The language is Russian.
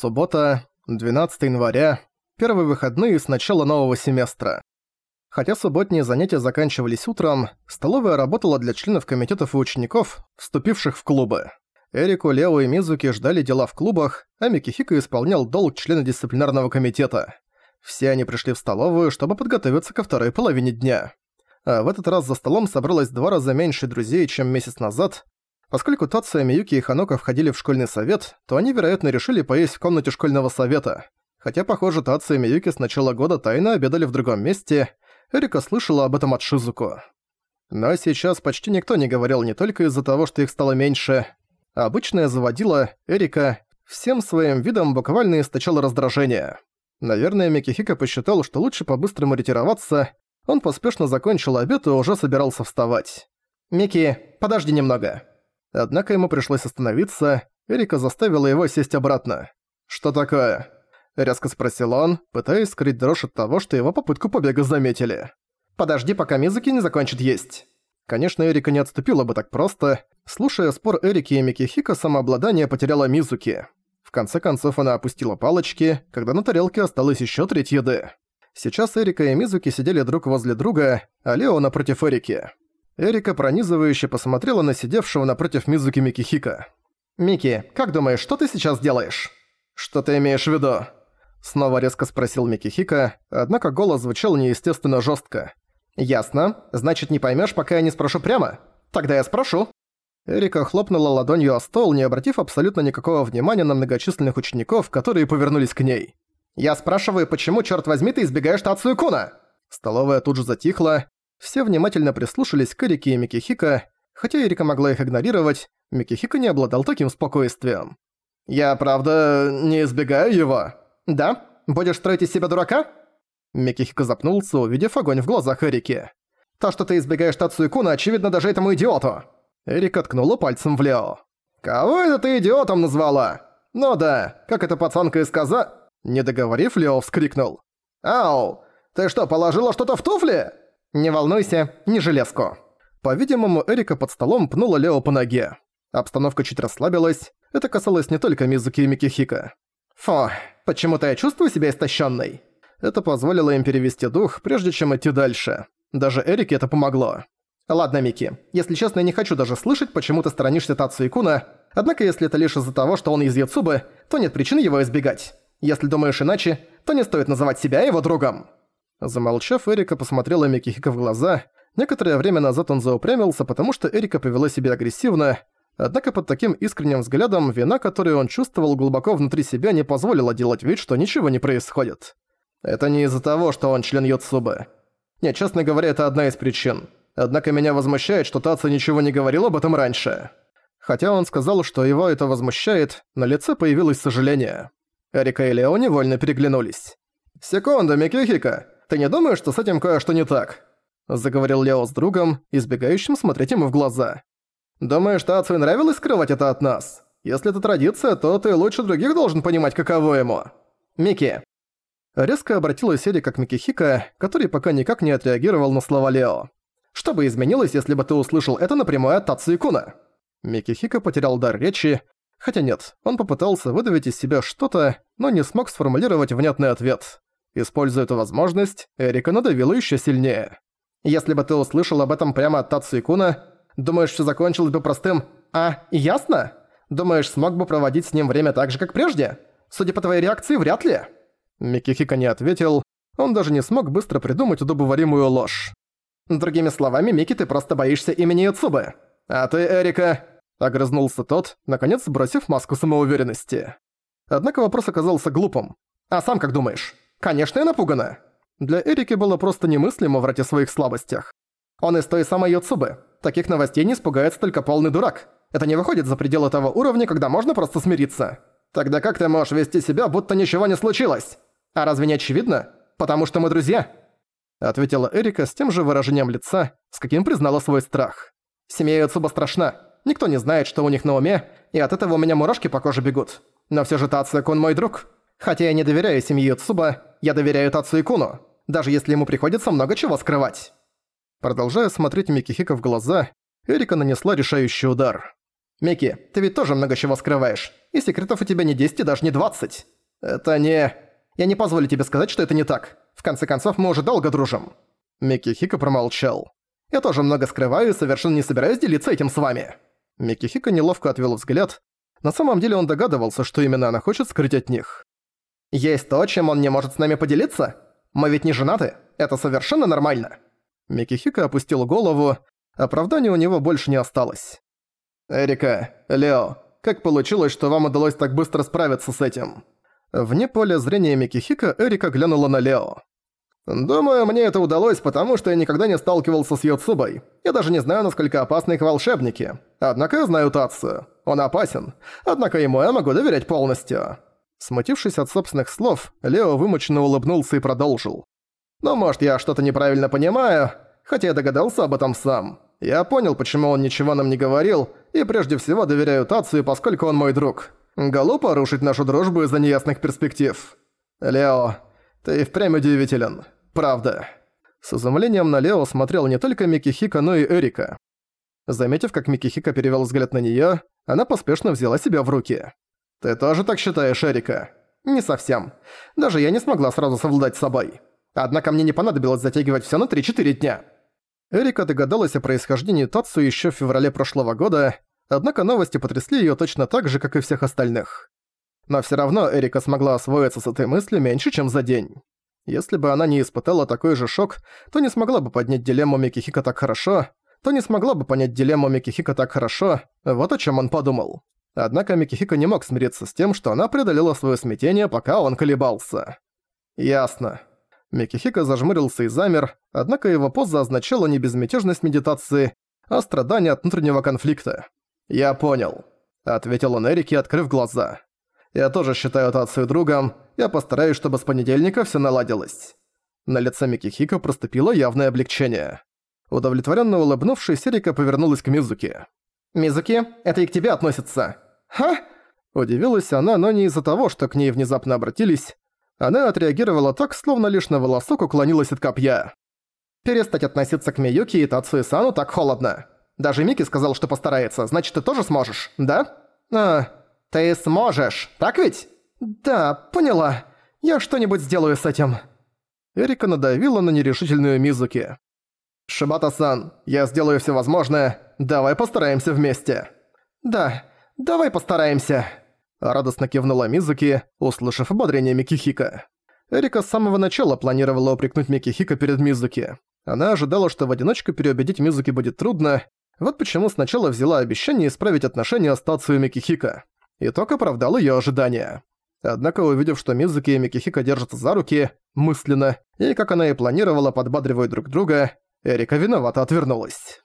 Суббота, 12 января, первые выходные с начала нового семестра. Хотя субботние занятия заканчивались утром, столовая работала для членов комитетов и учеников, вступивших в клубы. Эрику, Лео и Мизуки ждали дела в клубах, а Микихико исполнял долг члена дисциплинарного комитета. Все они пришли в столовую, чтобы подготовиться ко второй половине дня. А в этот раз за столом собралось два раза меньше друзей, чем месяц назад, Поскольку Тация, Миюки и Ханока входили в школьный совет, то они, вероятно, решили поесть в комнате школьного совета. Хотя, похоже, Тация и Миюки с начала года тайно обедали в другом месте, Эрика слышала об этом от Шизуко. Но сейчас почти никто не говорил не только из-за того, что их стало меньше. Обычная заводила, Эрика, всем своим видом буквально источала раздражение. Наверное, Микихика посчитал, что лучше по-быстрому ретироваться, он поспешно закончил обед и уже собирался вставать. «Мики, подожди немного», Однако ему пришлось остановиться, Эрика заставила его сесть обратно. «Что такое?» – резко спросил он, пытаясь скрыть дрожь от того, что его попытку побега заметили. «Подожди, пока Мизуки не закончит есть». Конечно, Эрика не отступила бы так просто. Слушая спор Эрики и Микихика, самообладание потеряла Мизуки. В конце концов она опустила палочки, когда на тарелке осталось еще треть еды. Сейчас Эрика и Мизуки сидели друг возле друга, а Лео напротив Эрики. Эрика пронизывающе посмотрела на сидевшего напротив Мизуки Микихика. «Мики, как думаешь, что ты сейчас делаешь?» «Что ты имеешь в виду?» Снова резко спросил Микихика, однако голос звучал неестественно жестко. «Ясно. Значит, не поймешь, пока я не спрошу прямо? Тогда я спрошу». Эрика хлопнула ладонью о стол, не обратив абсолютно никакого внимания на многочисленных учеников, которые повернулись к ней. «Я спрашиваю, почему, черт возьми, ты избегаешь Тацию Куна?» Столовая тут же затихла, все внимательно прислушались к Эрике и Микихика, хотя Эрика могла их игнорировать, Микихика не обладал таким спокойствием. «Я, правда, не избегаю его?» «Да? Будешь строить из себя дурака?» Микихика запнулся, увидев огонь в глазах Эрики. «То, что ты избегаешь Тацу Куна, очевидно даже этому идиоту!» Эрика ткнула пальцем в Лео. «Кого это ты идиотом назвала?» «Ну да, как эта пацанка и сказа...» Не договорив, Лео вскрикнул. «Ау, ты что, положила что-то в туфли?» «Не волнуйся, не железку». По-видимому, Эрика под столом пнула Лео по ноге. Обстановка чуть расслабилась. Это касалось не только Мизуки и Микихика. «Фу, почему-то я чувствую себя истощенной. Это позволило им перевести дух, прежде чем идти дальше. Даже Эрике это помогло. «Ладно, Мики, если честно, я не хочу даже слышать, почему ты сторонишься Тацу Икуна, однако если это лишь из-за того, что он из Яцубы, то нет причин его избегать. Если думаешь иначе, то не стоит называть себя его другом». Замолчав, Эрика посмотрела Микихика в глаза. Некоторое время назад он заупрямился, потому что Эрика повела себя агрессивно, однако под таким искренним взглядом вина, которую он чувствовал глубоко внутри себя, не позволила делать вид, что ничего не происходит. Это не из-за того, что он член Йоцубы. Нет, честно говоря, это одна из причин. Однако меня возмущает, что Таца ничего не говорил об этом раньше. Хотя он сказал, что его это возмущает, на лице появилось сожаление. Эрика и Лео невольно переглянулись. «Секунду, Микихика, ты не думаешь, что с этим кое-что не так?» Заговорил Лео с другом, избегающим смотреть ему в глаза. «Думаешь, Тацию нравилось скрывать это от нас? Если это традиция, то ты лучше других должен понимать, каково ему. Микки». Резко обратилась Эрика к Микихика, который пока никак не отреагировал на слова Лео. «Что бы изменилось, если бы ты услышал это напрямую от Тацию Куна?» Микихика потерял дар речи, хотя нет, он попытался выдавить из себя что-то, но не смог сформулировать внятный ответ. Используя эту возможность, Эрика надавила еще сильнее. «Если бы ты услышал об этом прямо от Тацу и Куна, думаешь, все закончилось бы простым «А, ясно?» Думаешь, смог бы проводить с ним время так же, как прежде? Судя по твоей реакции, вряд ли». Микихика не ответил, он даже не смог быстро придумать удобоваримую ложь. «Другими словами, Мики, ты просто боишься имени Юцубы. А ты, Эрика...» Огрызнулся тот, наконец бросив маску самоуверенности. Однако вопрос оказался глупым. «А сам как думаешь?» Конечно, я напугана. Для Эрики было просто немыслимо врать о своих слабостях. Он из той самой Йоцубы. Таких новостей не испугается только полный дурак. Это не выходит за пределы того уровня, когда можно просто смириться. Тогда как ты можешь вести себя, будто ничего не случилось? А разве не очевидно? Потому что мы друзья. Ответила Эрика с тем же выражением лица, с каким признала свой страх. Семья Йоцуба страшна. Никто не знает, что у них на уме, и от этого у меня мурашки по коже бегут. Но все же Тация-кун мой друг. Хотя я не доверяю семье Йоцуба, я доверяю Тацу и Куну, даже если ему приходится много чего скрывать». Продолжая смотреть Микихика в глаза, Эрика нанесла решающий удар. «Микки, ты ведь тоже много чего скрываешь, и секретов у тебя не 10 и даже не 20. Это не... Я не позволю тебе сказать, что это не так. В конце концов, мы уже долго дружим». Микки Хика промолчал. «Я тоже много скрываю и совершенно не собираюсь делиться этим с вами». Микки Хика неловко отвел взгляд. На самом деле он догадывался, что именно она хочет скрыть от них. «Есть то, чем он не может с нами поделиться? Мы ведь не женаты, это совершенно нормально». Микки Хика опустил голову, оправдания у него больше не осталось. «Эрика, Лео, как получилось, что вам удалось так быстро справиться с этим?» Вне поля зрения Микихика Эрика глянула на Лео. «Думаю, мне это удалось, потому что я никогда не сталкивался с Йоцубой. Я даже не знаю, насколько опасны их волшебники. Однако я знаю Тацию. Он опасен. Однако ему я могу доверять полностью». Смутившись от собственных слов, Лео вымученно улыбнулся и продолжил. «Ну, может, я что-то неправильно понимаю, хотя я догадался об этом сам. Я понял, почему он ничего нам не говорил, и прежде всего доверяю Тацию, поскольку он мой друг. Глупо рушить нашу дружбу из-за неясных перспектив. Лео, ты впрямь удивителен. Правда. С изумлением на Лео смотрел не только Микихика, но и Эрика. Заметив, как Микихика перевел взгляд на неё, она поспешно взяла себя в руки. «Ты тоже так считаешь, Эрика?» «Не совсем. Даже я не смогла сразу совладать с собой. Однако мне не понадобилось затягивать всё на 3-4 дня». Эрика догадалась о происхождении Татсу ещё в феврале прошлого года, однако новости потрясли её точно так же, как и всех остальных. Но всё равно Эрика смогла освоиться с этой мыслью меньше, чем за день. Если бы она не испытала такой же шок, то не смогла бы поднять дилемму Микихика так хорошо, то не смогла бы понять дилемму Микихика так хорошо, вот о чём он подумал. Однако Микихика не мог смириться с тем, что она преодолела своё смятение, пока он колебался. Ясно. Микихика зажмурился и замер, однако его поза означала не безмятежность медитации, а страдание от внутреннего конфликта. «Я понял», — ответил он Эрике, открыв глаза. «Я тоже считаю Тацию другом, я постараюсь, чтобы с понедельника всё наладилось». На лице Микихика проступило явное облегчение. Удовлетворенно улыбнувшись, Эрика повернулась к Мизуке. «Мизуки, это и к тебе относится». «Ха?» Удивилась она, но не из-за того, что к ней внезапно обратились, она отреагировала так, словно лишь на волосок уклонилась от копья. Перестать относиться к Миюки и Тацуи Сану так холодно. Даже Мики сказал, что постарается, значит, ты тоже сможешь, да? А, ты сможешь, так ведь? Да, поняла. Я что-нибудь сделаю с этим. Эрика надавила на нерешительную Мизуки. «Шибата-сан, я сделаю все возможное. Давай постараемся вместе». «Да, давай постараемся». Радостно кивнула Мизуки, услышав ободрение Микихика. Эрика с самого начала планировала упрекнуть Микихика перед Мизуки. Она ожидала, что в одиночку переубедить Мизуки будет трудно, вот почему сначала взяла обещание исправить отношения с Тацию Микихика. Итог оправдал её ожидания. Однако, увидев, что Мизуки и Микихика держатся за руки, мысленно, и как она и планировала, подбадривают друг друга, Эрика виновато отвернулась.